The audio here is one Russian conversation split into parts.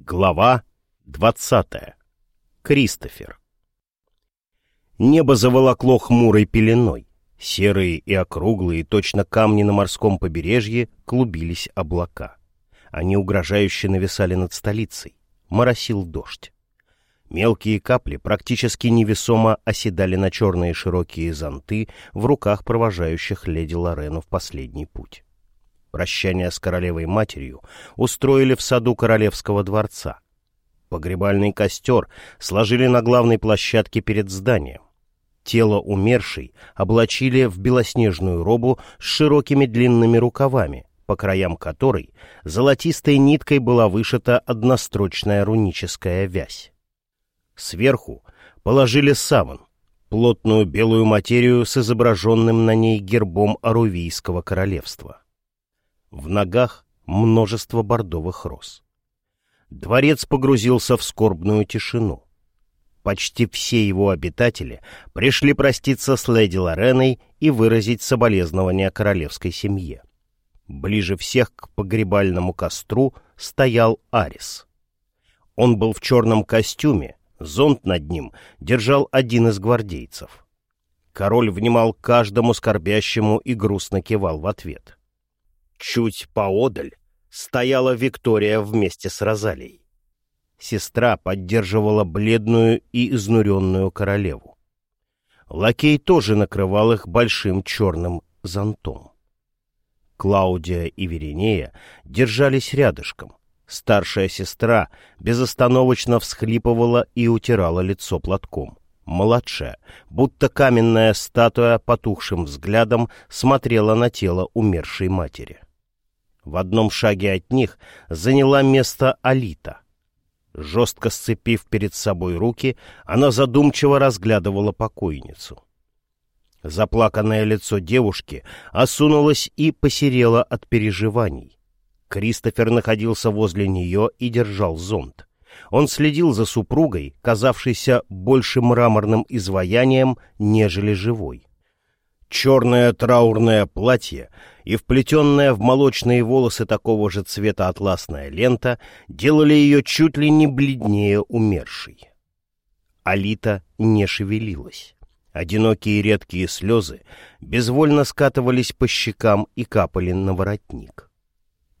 Глава двадцатая. Кристофер. Небо заволокло хмурой пеленой. Серые и округлые, точно камни на морском побережье, клубились облака. Они угрожающе нависали над столицей. Моросил дождь. Мелкие капли практически невесомо оседали на черные широкие зонты в руках провожающих леди Лорену в последний путь прощание с королевой-матерью устроили в саду королевского дворца. Погребальный костер сложили на главной площадке перед зданием. Тело умершей облачили в белоснежную робу с широкими длинными рукавами, по краям которой золотистой ниткой была вышита однострочная руническая вязь. Сверху положили саван, плотную белую материю с изображенным на ней гербом Арувийского королевства. В ногах множество бордовых роз. Дворец погрузился в скорбную тишину. Почти все его обитатели пришли проститься с леди Лореной и выразить соболезнования королевской семье. Ближе всех к погребальному костру стоял Арис. Он был в черном костюме, зонт над ним держал один из гвардейцев. Король внимал каждому скорбящему и грустно кивал в ответ. Чуть поодаль стояла Виктория вместе с Розалией. Сестра поддерживала бледную и изнуренную королеву. Лакей тоже накрывал их большим черным зонтом. Клаудия и Веринея держались рядышком. Старшая сестра безостановочно всхлипывала и утирала лицо платком. Младшая, будто каменная статуя, потухшим взглядом смотрела на тело умершей матери. В одном шаге от них заняла место Алита. Жестко сцепив перед собой руки, она задумчиво разглядывала покойницу. Заплаканное лицо девушки осунулось и посерело от переживаний. Кристофер находился возле нее и держал зонт. Он следил за супругой, казавшейся больше мраморным изваянием, нежели живой. Черное траурное платье и вплетенная в молочные волосы такого же цвета атласная лента делали ее чуть ли не бледнее умершей. Алита не шевелилась. Одинокие редкие слезы безвольно скатывались по щекам и капали на воротник.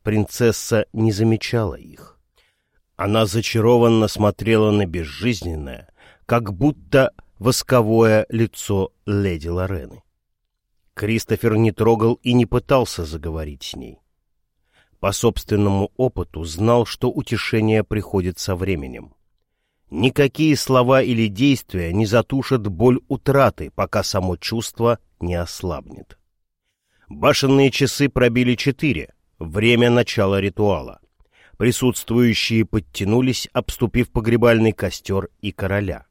Принцесса не замечала их. Она зачарованно смотрела на безжизненное, как будто восковое лицо леди Лорены. Кристофер не трогал и не пытался заговорить с ней. По собственному опыту знал, что утешение приходит со временем. Никакие слова или действия не затушат боль утраты, пока само чувство не ослабнет. Башенные часы пробили четыре, время начала ритуала. Присутствующие подтянулись, обступив погребальный костер и короля.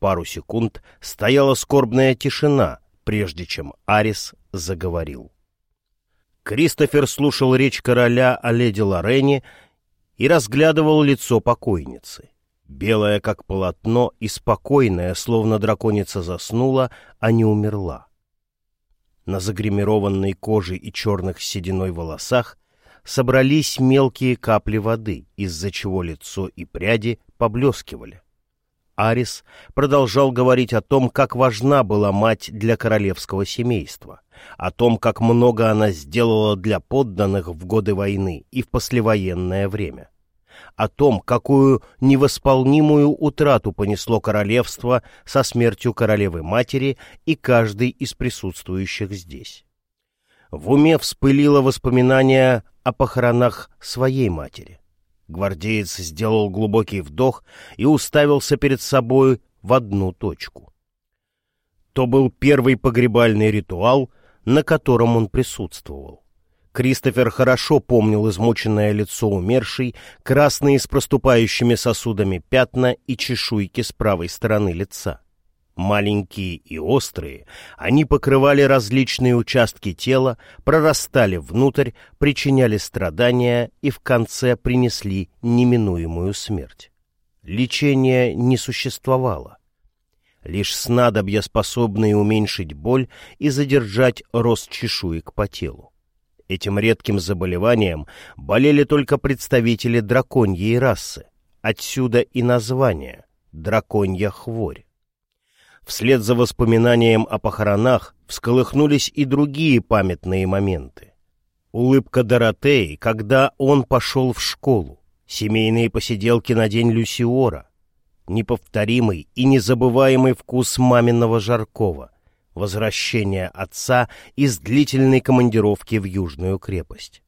Пару секунд стояла скорбная тишина — прежде чем Арис заговорил. Кристофер слушал речь короля о леди Лорене и разглядывал лицо покойницы. Белое, как полотно, и спокойное, словно драконица заснула, а не умерла. На загримированной коже и черных сединой волосах собрались мелкие капли воды, из-за чего лицо и пряди поблескивали. Арис продолжал говорить о том, как важна была мать для королевского семейства, о том, как много она сделала для подданных в годы войны и в послевоенное время, о том, какую невосполнимую утрату понесло королевство со смертью королевы-матери и каждый из присутствующих здесь. В уме вспылило воспоминание о похоронах своей матери — Гвардеец сделал глубокий вдох и уставился перед собой в одну точку. То был первый погребальный ритуал, на котором он присутствовал. Кристофер хорошо помнил измученное лицо умершей, красные с проступающими сосудами пятна и чешуйки с правой стороны лица. Маленькие и острые, они покрывали различные участки тела, прорастали внутрь, причиняли страдания и в конце принесли неминуемую смерть. Лечения не существовало. Лишь снадобья, способные уменьшить боль и задержать рост чешуек по телу. Этим редким заболеванием болели только представители драконьей расы, Отсюда и название «Драконья хворь». Вслед за воспоминанием о похоронах всколыхнулись и другие памятные моменты. Улыбка Доротеи, когда он пошел в школу, семейные посиделки на день Люсиора, неповторимый и незабываемый вкус маминого жаркого, возвращение отца из длительной командировки в Южную крепость.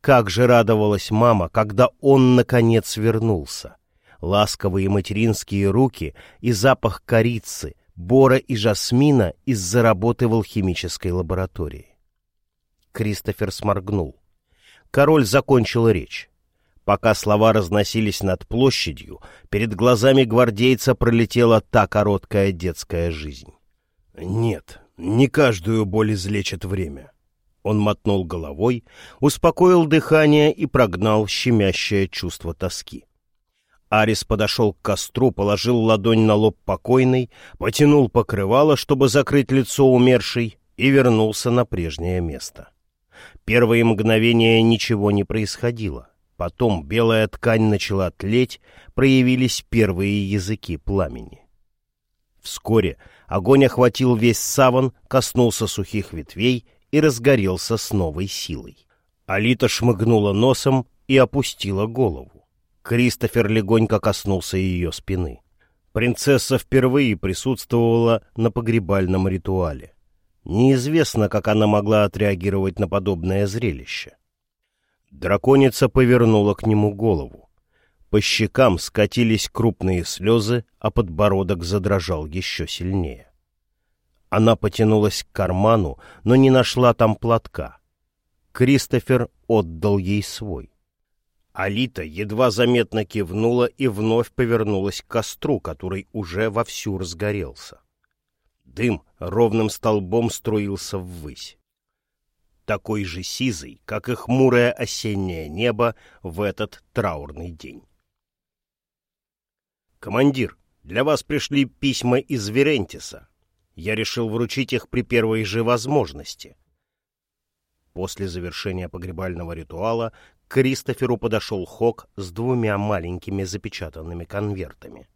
Как же радовалась мама, когда он, наконец, вернулся. Ласковые материнские руки и запах корицы, бора и жасмина из-за работы в алхимической лаборатории. Кристофер сморгнул. Король закончил речь. Пока слова разносились над площадью, перед глазами гвардейца пролетела та короткая детская жизнь. «Нет, не каждую боль излечит время». Он мотнул головой, успокоил дыхание и прогнал щемящее чувство тоски. Арис подошел к костру, положил ладонь на лоб покойной, потянул покрывало, чтобы закрыть лицо умершей, и вернулся на прежнее место. Первые мгновения ничего не происходило. Потом белая ткань начала тлеть, проявились первые языки пламени. Вскоре огонь охватил весь саван, коснулся сухих ветвей и разгорелся с новой силой. Алита шмыгнула носом и опустила голову. Кристофер легонько коснулся ее спины. Принцесса впервые присутствовала на погребальном ритуале. Неизвестно, как она могла отреагировать на подобное зрелище. Драконица повернула к нему голову. По щекам скатились крупные слезы, а подбородок задрожал еще сильнее. Она потянулась к карману, но не нашла там платка. Кристофер отдал ей свой. Алита едва заметно кивнула и вновь повернулась к костру, который уже вовсю разгорелся. Дым ровным столбом струился ввысь. Такой же сизый, как и хмурое осеннее небо в этот траурный день. «Командир, для вас пришли письма из Верентиса. Я решил вручить их при первой же возможности». После завершения погребального ритуала к Кристоферу подошел Хок с двумя маленькими запечатанными конвертами.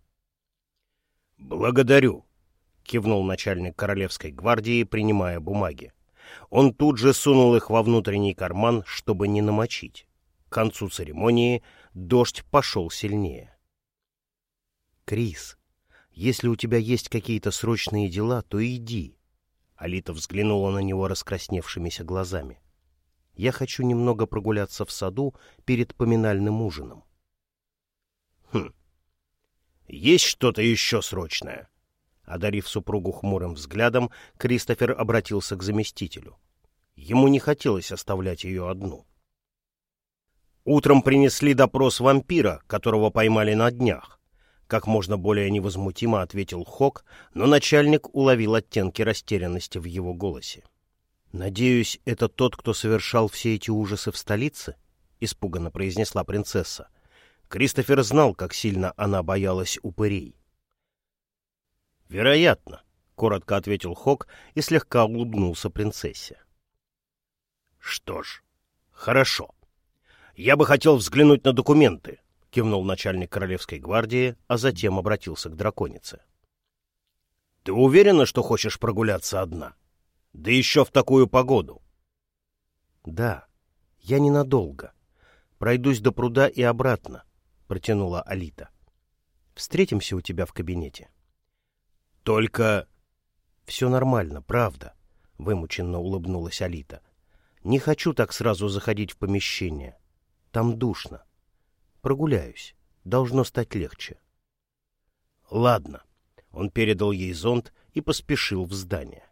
«Благодарю», — кивнул начальник Королевской гвардии, принимая бумаги. Он тут же сунул их во внутренний карман, чтобы не намочить. К концу церемонии дождь пошел сильнее. «Крис, если у тебя есть какие-то срочные дела, то иди». Алита взглянула на него раскрасневшимися глазами. «Я хочу немного прогуляться в саду перед поминальным ужином». «Хм. Есть что-то еще срочное?» Одарив супругу хмурым взглядом, Кристофер обратился к заместителю. Ему не хотелось оставлять ее одну. Утром принесли допрос вампира, которого поймали на днях. Как можно более невозмутимо ответил Хок, но начальник уловил оттенки растерянности в его голосе. «Надеюсь, это тот, кто совершал все эти ужасы в столице?» — испуганно произнесла принцесса. Кристофер знал, как сильно она боялась упырей. «Вероятно», — коротко ответил Хок и слегка улыбнулся принцессе. «Что ж, хорошо. Я бы хотел взглянуть на документы», — кивнул начальник Королевской гвардии, а затем обратился к драконице. «Ты уверена, что хочешь прогуляться одна? Да еще в такую погоду?» «Да, я ненадолго. Пройдусь до пруда и обратно», — протянула Алита. «Встретимся у тебя в кабинете». Только... Все нормально, правда, — вымученно улыбнулась Алита. Не хочу так сразу заходить в помещение. Там душно. Прогуляюсь. Должно стать легче. Ладно. Он передал ей зонт и поспешил в здание.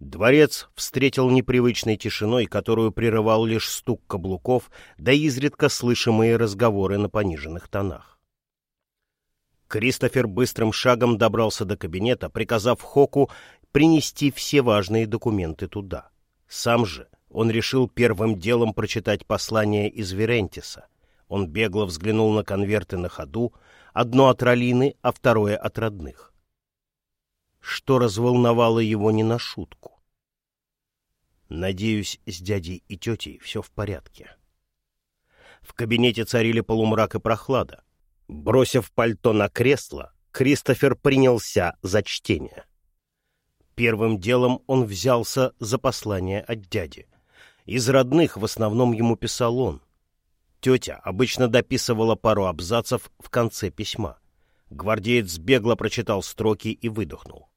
Дворец встретил непривычной тишиной, которую прерывал лишь стук каблуков да изредка слышимые разговоры на пониженных тонах. Кристофер быстрым шагом добрался до кабинета, приказав Хоку принести все важные документы туда. Сам же он решил первым делом прочитать послание из Верентиса. Он бегло взглянул на конверты на ходу, одно от Ролины, а второе от родных. Что разволновало его не на шутку. Надеюсь, с дядей и тетей все в порядке. В кабинете царили полумрак и прохлада. Бросив пальто на кресло, Кристофер принялся за чтение. Первым делом он взялся за послание от дяди. Из родных в основном ему писал он. Тетя обычно дописывала пару абзацев в конце письма. Гвардеец бегло прочитал строки и выдохнул.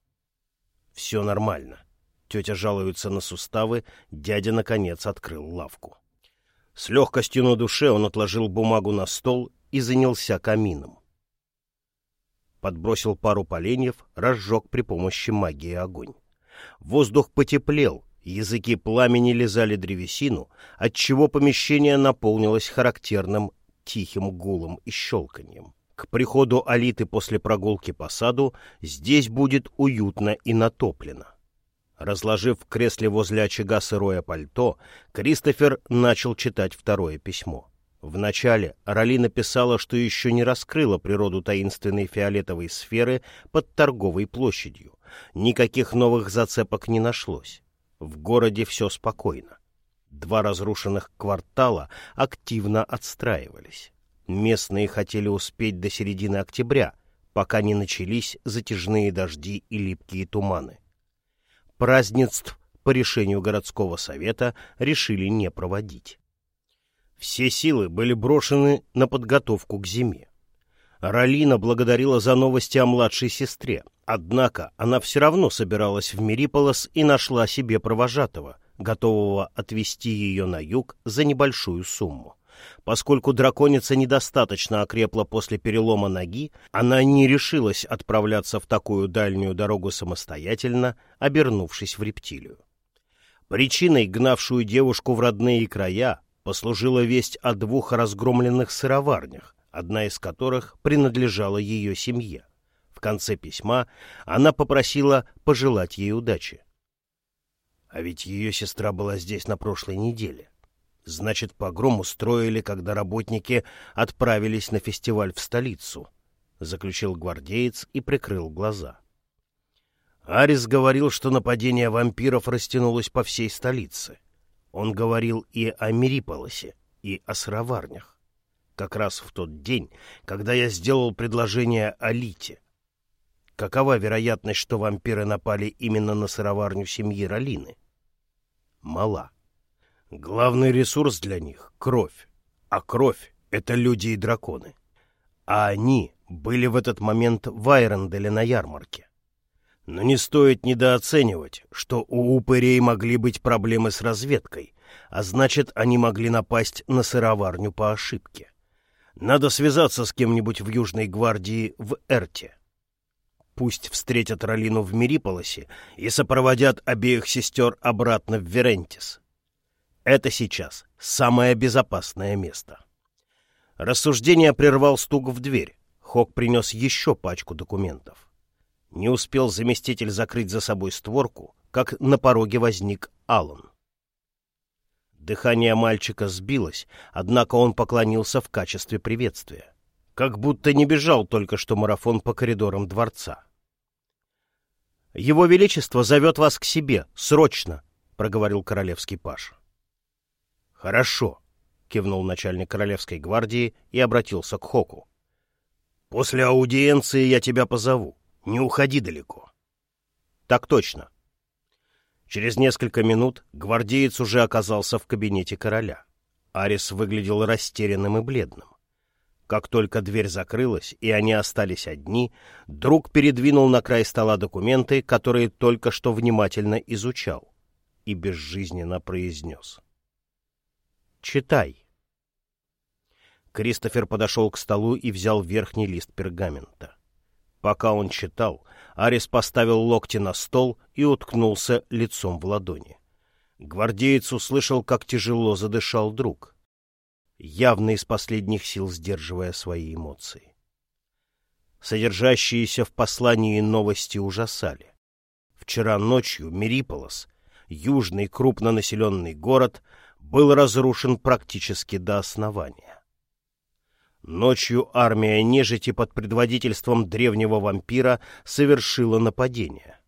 «Все нормально». Тетя жалуется на суставы, дядя, наконец, открыл лавку. С легкостью на душе он отложил бумагу на стол и занялся камином. Подбросил пару поленьев, разжег при помощи магии огонь. Воздух потеплел, языки пламени лизали древесину, отчего помещение наполнилось характерным тихим гулом и щелканьем. К приходу Алиты после прогулки по саду здесь будет уютно и натоплено. Разложив в кресле возле очага сырое пальто, Кристофер начал читать второе письмо. Вначале Роли написала, что еще не раскрыла природу таинственной фиолетовой сферы под торговой площадью. Никаких новых зацепок не нашлось. В городе все спокойно. Два разрушенных квартала активно отстраивались. Местные хотели успеть до середины октября, пока не начались затяжные дожди и липкие туманы. Празднеств по решению городского совета решили не проводить. Все силы были брошены на подготовку к зиме. Ралина благодарила за новости о младшей сестре, однако она все равно собиралась в Мириполос и нашла себе провожатого, готового отвезти ее на юг за небольшую сумму. Поскольку драконица недостаточно окрепла после перелома ноги, она не решилась отправляться в такую дальнюю дорогу самостоятельно, обернувшись в рептилию. Причиной, гнавшую девушку в родные края, послужила весть о двух разгромленных сыроварнях, одна из которых принадлежала ее семье. В конце письма она попросила пожелать ей удачи. А ведь ее сестра была здесь на прошлой неделе. Значит, погром устроили, когда работники отправились на фестиваль в столицу, — заключил гвардеец и прикрыл глаза. Арис говорил, что нападение вампиров растянулось по всей столице. Он говорил и о Мириполосе, и о сыроварнях. Как раз в тот день, когда я сделал предложение Алите. Какова вероятность, что вампиры напали именно на сыроварню семьи Ралины? Мала. Главный ресурс для них — кровь. А кровь — это люди и драконы. А они были в этот момент в Айронделе на ярмарке. Но не стоит недооценивать, что у упырей могли быть проблемы с разведкой, а значит, они могли напасть на сыроварню по ошибке. Надо связаться с кем-нибудь в Южной гвардии в Эрте. Пусть встретят Ролину в Мириполосе и сопроводят обеих сестер обратно в Верентис. Это сейчас самое безопасное место. Рассуждение прервал стук в дверь. Хок принес еще пачку документов. Не успел заместитель закрыть за собой створку, как на пороге возник Аллан. Дыхание мальчика сбилось, однако он поклонился в качестве приветствия. Как будто не бежал только что марафон по коридорам дворца. «Его Величество зовет вас к себе, срочно!» — проговорил королевский паш. «Хорошо», — кивнул начальник Королевской гвардии и обратился к Хоку. «После аудиенции я тебя позову. Не уходи далеко». «Так точно». Через несколько минут гвардеец уже оказался в кабинете короля. Арис выглядел растерянным и бледным. Как только дверь закрылась, и они остались одни, друг передвинул на край стола документы, которые только что внимательно изучал, и безжизненно произнес. Читай. Кристофер подошел к столу и взял верхний лист пергамента. Пока он читал, Арис поставил локти на стол и уткнулся лицом в ладони. Гвардеец услышал, как тяжело задышал друг, явно из последних сил сдерживая свои эмоции. Содержащиеся в послании новости ужасали. Вчера ночью Мириполос, южный крупнонаселенный город, был разрушен практически до основания. Ночью армия нежити под предводительством древнего вампира совершила нападение.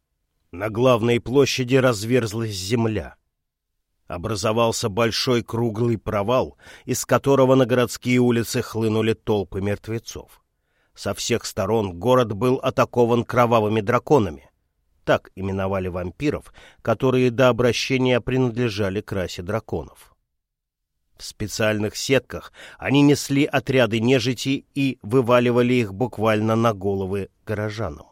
На главной площади разверзлась земля. Образовался большой круглый провал, из которого на городские улицы хлынули толпы мертвецов. Со всех сторон город был атакован кровавыми драконами. Так именовали вампиров, которые до обращения принадлежали к расе драконов. В специальных сетках они несли отряды нежити и вываливали их буквально на головы горожанам.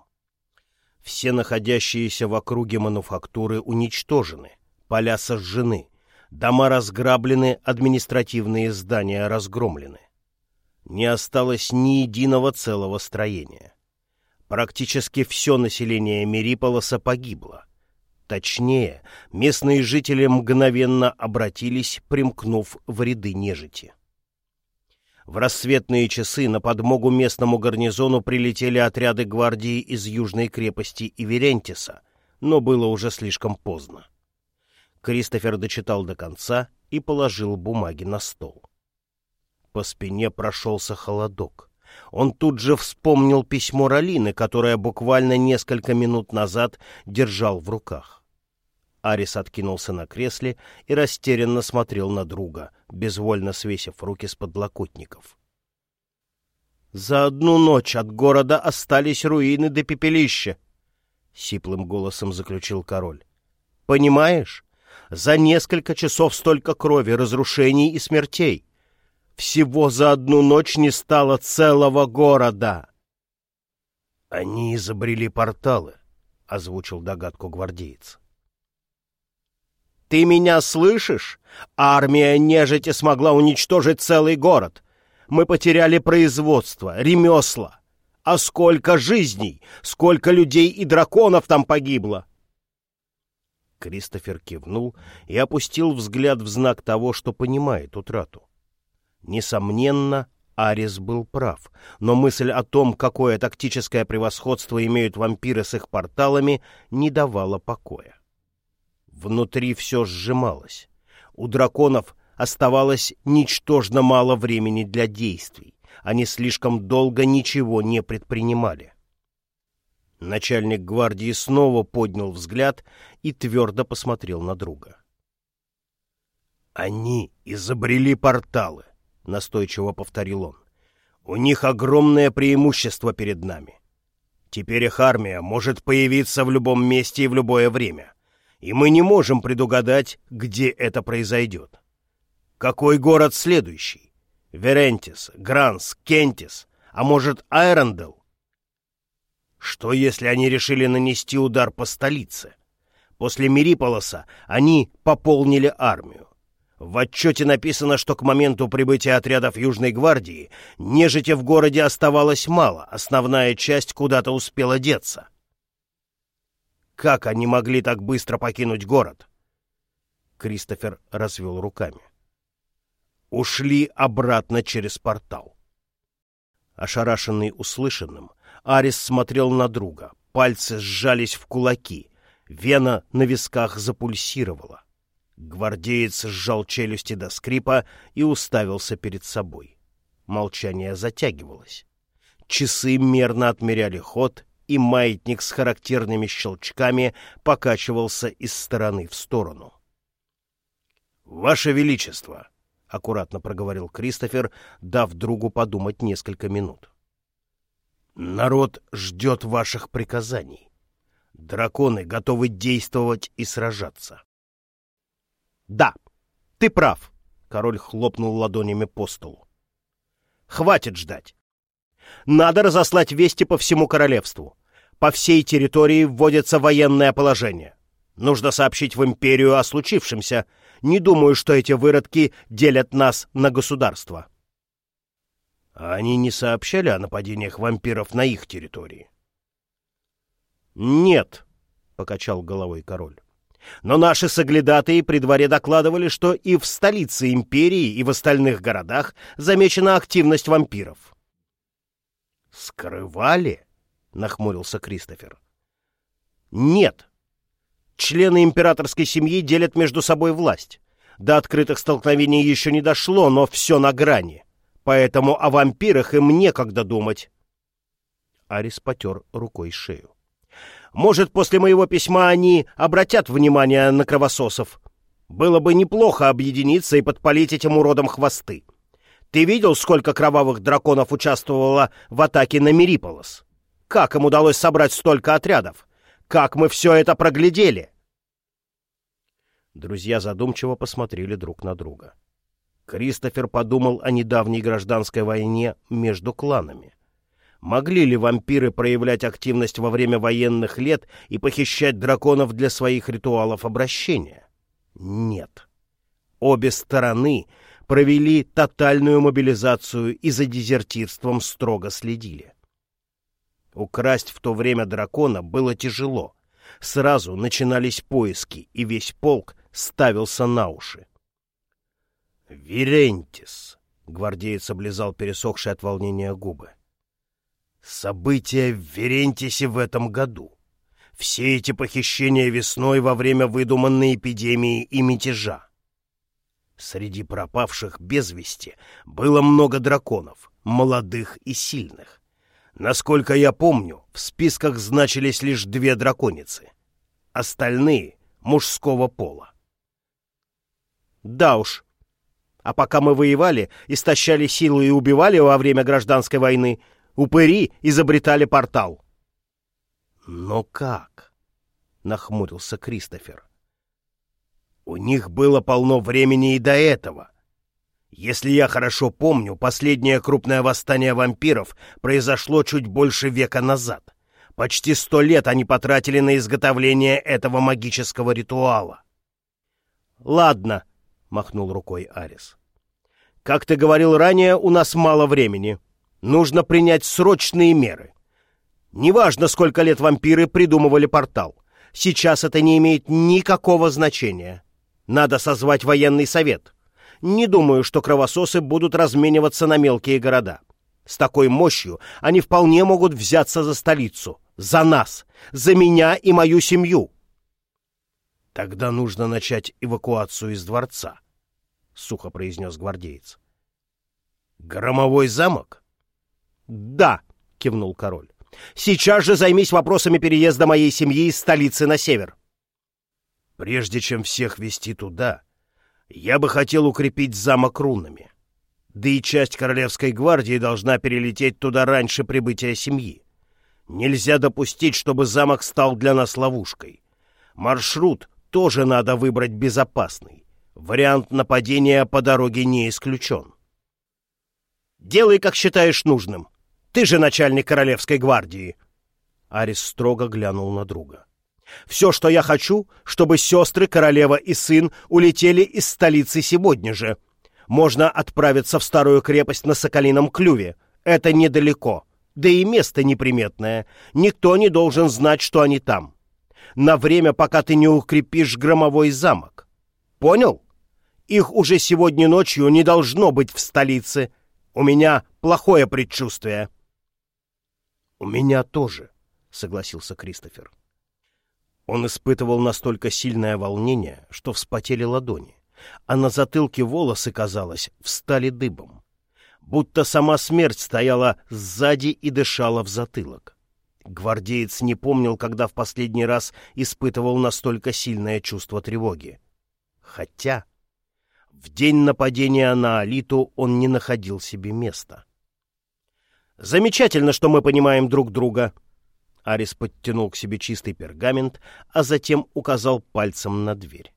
Все находящиеся в округе мануфактуры уничтожены, поля сожжены, дома разграблены, административные здания разгромлены. Не осталось ни единого целого строения. Практически все население Мериполоса погибло. Точнее, местные жители мгновенно обратились, примкнув в ряды нежити. В рассветные часы на подмогу местному гарнизону прилетели отряды гвардии из южной крепости Иверентиса, но было уже слишком поздно. Кристофер дочитал до конца и положил бумаги на стол. По спине прошелся холодок. Он тут же вспомнил письмо Ралины, которое буквально несколько минут назад держал в руках. Арис откинулся на кресле и растерянно смотрел на друга, безвольно свесив руки с подлокотников. «За одну ночь от города остались руины до пепелища», — сиплым голосом заключил король. «Понимаешь? За несколько часов столько крови, разрушений и смертей. Всего за одну ночь не стало целого города. Они изобрели порталы, — озвучил догадку гвардеец. Ты меня слышишь? Армия нежити смогла уничтожить целый город. Мы потеряли производство, ремесла. А сколько жизней, сколько людей и драконов там погибло! Кристофер кивнул и опустил взгляд в знак того, что понимает утрату. Несомненно, Арис был прав, но мысль о том, какое тактическое превосходство имеют вампиры с их порталами, не давала покоя. Внутри все сжималось. У драконов оставалось ничтожно мало времени для действий. Они слишком долго ничего не предпринимали. Начальник гвардии снова поднял взгляд и твердо посмотрел на друга. «Они изобрели порталы», — настойчиво повторил он. «У них огромное преимущество перед нами. Теперь их армия может появиться в любом месте и в любое время, и мы не можем предугадать, где это произойдет. Какой город следующий? Верентис, Гранс, Кентис, а может, Айрондел? Что, если они решили нанести удар по столице? После Мириполоса они пополнили армию. В отчете написано, что к моменту прибытия отрядов Южной гвардии нежити в городе оставалось мало, основная часть куда-то успела деться. Как они могли так быстро покинуть город? Кристофер развел руками. Ушли обратно через портал. Ошарашенный услышанным, Арис смотрел на друга. Пальцы сжались в кулаки. Вена на висках запульсировала. Гвардеец сжал челюсти до скрипа и уставился перед собой. Молчание затягивалось. Часы мерно отмеряли ход, и маятник с характерными щелчками покачивался из стороны в сторону. «Ваше Величество!» — аккуратно проговорил Кристофер, дав другу подумать несколько минут. Народ ждет ваших приказаний. Драконы готовы действовать и сражаться. Да, ты прав, король хлопнул ладонями по столу. Хватит ждать. Надо разослать вести по всему королевству. По всей территории вводится военное положение. Нужно сообщить в империю о случившемся. Не думаю, что эти выродки делят нас на государство. А они не сообщали о нападениях вампиров на их территории? «Нет», — покачал головой король. «Но наши соглядатые при дворе докладывали, что и в столице империи, и в остальных городах замечена активность вампиров». «Скрывали?» — нахмурился Кристофер. «Нет. Члены императорской семьи делят между собой власть. До открытых столкновений еще не дошло, но все на грани поэтому о вампирах им некогда думать. Арис потер рукой шею. Может, после моего письма они обратят внимание на кровососов. Было бы неплохо объединиться и подпалить этим уродам хвосты. Ты видел, сколько кровавых драконов участвовало в атаке на Мириполос? Как им удалось собрать столько отрядов? Как мы все это проглядели?» Друзья задумчиво посмотрели друг на друга. Кристофер подумал о недавней гражданской войне между кланами. Могли ли вампиры проявлять активность во время военных лет и похищать драконов для своих ритуалов обращения? Нет. Обе стороны провели тотальную мобилизацию и за дезертирством строго следили. Украсть в то время дракона было тяжело. Сразу начинались поиски, и весь полк ставился на уши. «Верентис!» — гвардеец облизал пересохшие от волнения губы. «События в Верентисе в этом году. Все эти похищения весной во время выдуманной эпидемии и мятежа. Среди пропавших без вести было много драконов, молодых и сильных. Насколько я помню, в списках значились лишь две драконицы. Остальные — мужского пола. Да уж. А пока мы воевали, истощали силы и убивали во время гражданской войны, упыри изобретали портал. Но как? — нахмурился Кристофер. У них было полно времени и до этого. Если я хорошо помню, последнее крупное восстание вампиров произошло чуть больше века назад. Почти сто лет они потратили на изготовление этого магического ритуала. «Ладно», — махнул рукой Арис. «Как ты говорил ранее, у нас мало времени. Нужно принять срочные меры. Неважно, сколько лет вампиры придумывали портал. Сейчас это не имеет никакого значения. Надо созвать военный совет. Не думаю, что кровососы будут размениваться на мелкие города. С такой мощью они вполне могут взяться за столицу. За нас. За меня и мою семью. Тогда нужно начать эвакуацию из дворца, — сухо произнес гвардеец. Громовой замок? Да, — кивнул король. Сейчас же займись вопросами переезда моей семьи из столицы на север. Прежде чем всех вести туда, я бы хотел укрепить замок рунами. Да и часть Королевской гвардии должна перелететь туда раньше прибытия семьи. Нельзя допустить, чтобы замок стал для нас ловушкой. Маршрут тоже надо выбрать безопасный. Вариант нападения по дороге не исключен. «Делай, как считаешь нужным. Ты же начальник Королевской гвардии!» Арис строго глянул на друга. Все, что я хочу, чтобы сестры, королева и сын улетели из столицы сегодня же. Можно отправиться в старую крепость на Соколином клюве. Это недалеко. Да и место неприметное. Никто не должен знать, что они там. На время, пока ты не укрепишь громовой замок. Понял? Их уже сегодня ночью не должно быть в столице. У меня плохое предчувствие. — У меня тоже, — согласился Кристофер. Он испытывал настолько сильное волнение, что вспотели ладони, а на затылке волосы, казалось, встали дыбом. Будто сама смерть стояла сзади и дышала в затылок. Гвардеец не помнил, когда в последний раз испытывал настолько сильное чувство тревоги. Хотя в день нападения на Алиту он не находил себе места. «Замечательно, что мы понимаем друг друга», Арис подтянул к себе чистый пергамент, а затем указал пальцем на дверь.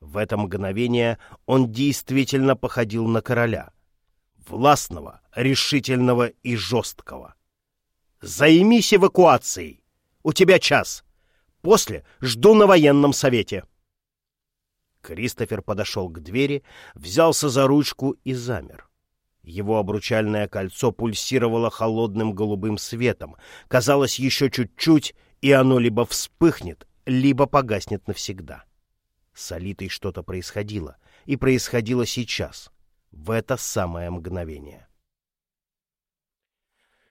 В это мгновение он действительно походил на короля. Властного, решительного и жесткого. «Займись эвакуацией! У тебя час. После жду на военном совете». Кристофер подошел к двери, взялся за ручку и замер. Его обручальное кольцо пульсировало холодным голубым светом. Казалось, еще чуть-чуть, и оно либо вспыхнет, либо погаснет навсегда. С Алитой что-то происходило, и происходило сейчас, в это самое мгновение.